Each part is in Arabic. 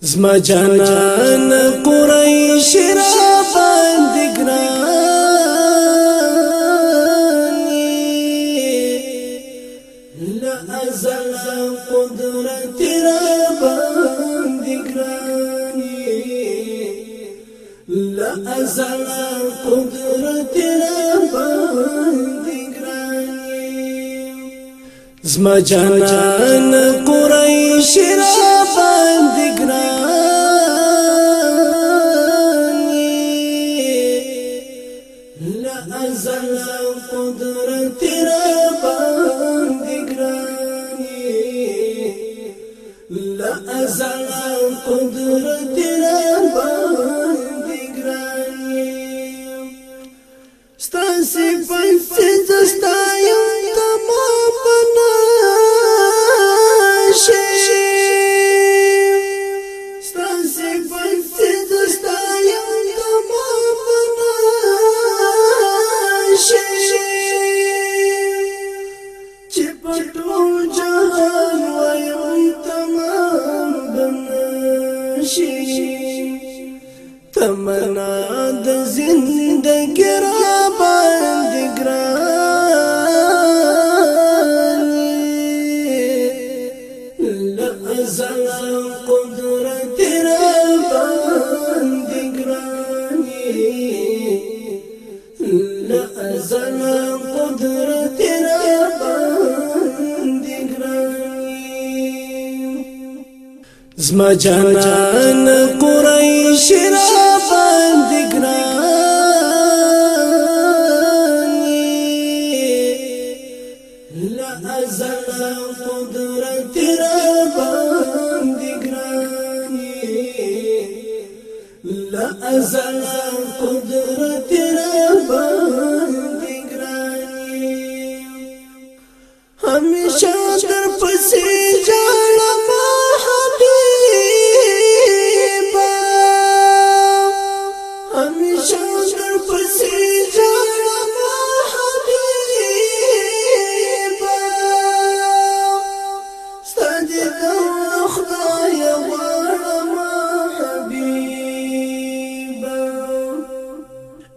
زما جانان قریش را باندې لا ازل قدرت را باندې لا ازل قدرت را باندې زما جانان قریش را زان قدرت را باندې ګرانیم ستاسي پنځه زستایم تمام نه شي ستاسي پنځه زستایم تمام نه شي چې په ټول جهان بناشي تمنا د زندګی را باندې ګران لازل قدرت را باندې ګران لازل قدرت زما جانان قریش را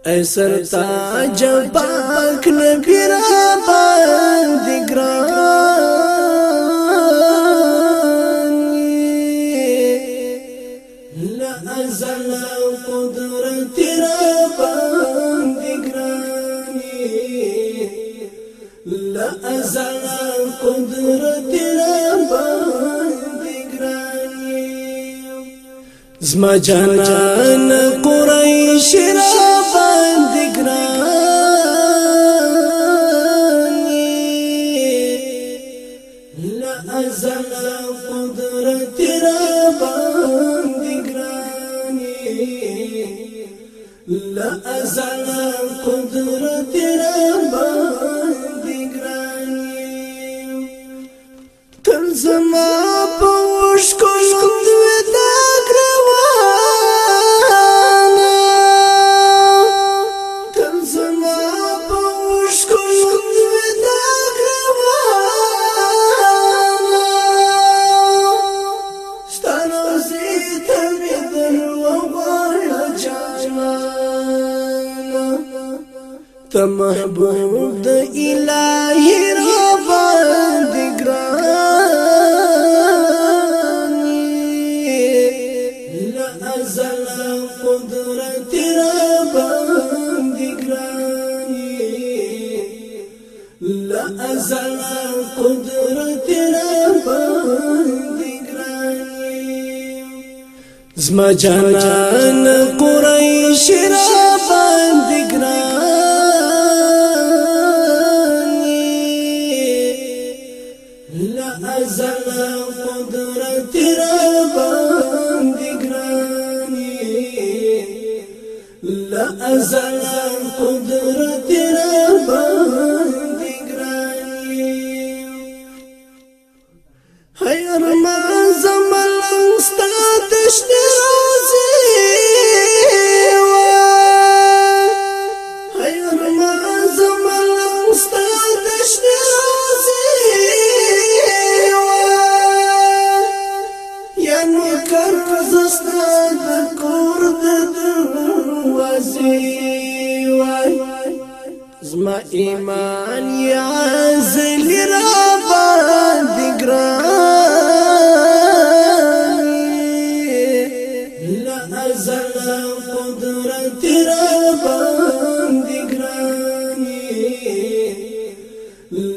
ایسر تاج پاک نبی را باندې ګران لا أزل قدرت را باندې ګران لا أزل قدرت را باندې زما جانان قریش را لا ازل قدرت ته محبوب د الهي رب باندې لا ازل قدرت رب باندې لا ازل قدرت رب باندې زما جانان قریش را زما ایمان یا زلی را باندې ګرانی لا ازل قدرت را باندې ګرانی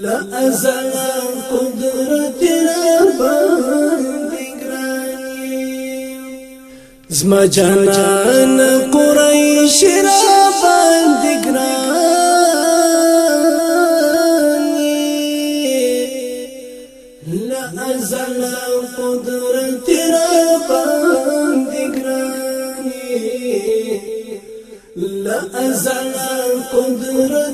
لا ازل قدرت زما جانان قریش را أزل قدرت را باندې ګراني لا أزل قدرت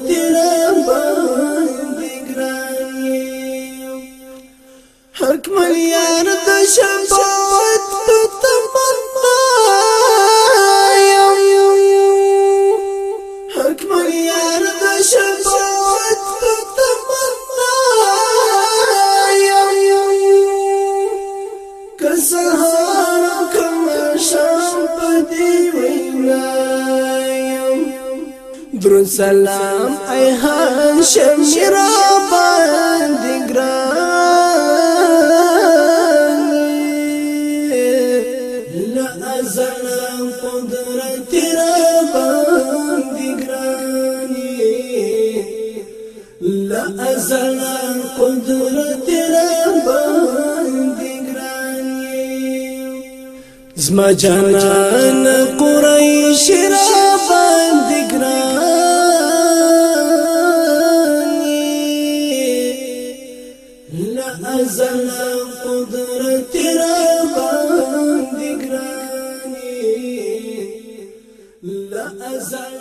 سهار کم شام پدی ویلایم درون سلام ای هاشم میرا زما جانان قریش را باندې ازل قدرت را باندې ګراني لا ازل